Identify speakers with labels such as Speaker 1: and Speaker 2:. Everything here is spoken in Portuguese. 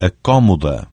Speaker 1: acomoda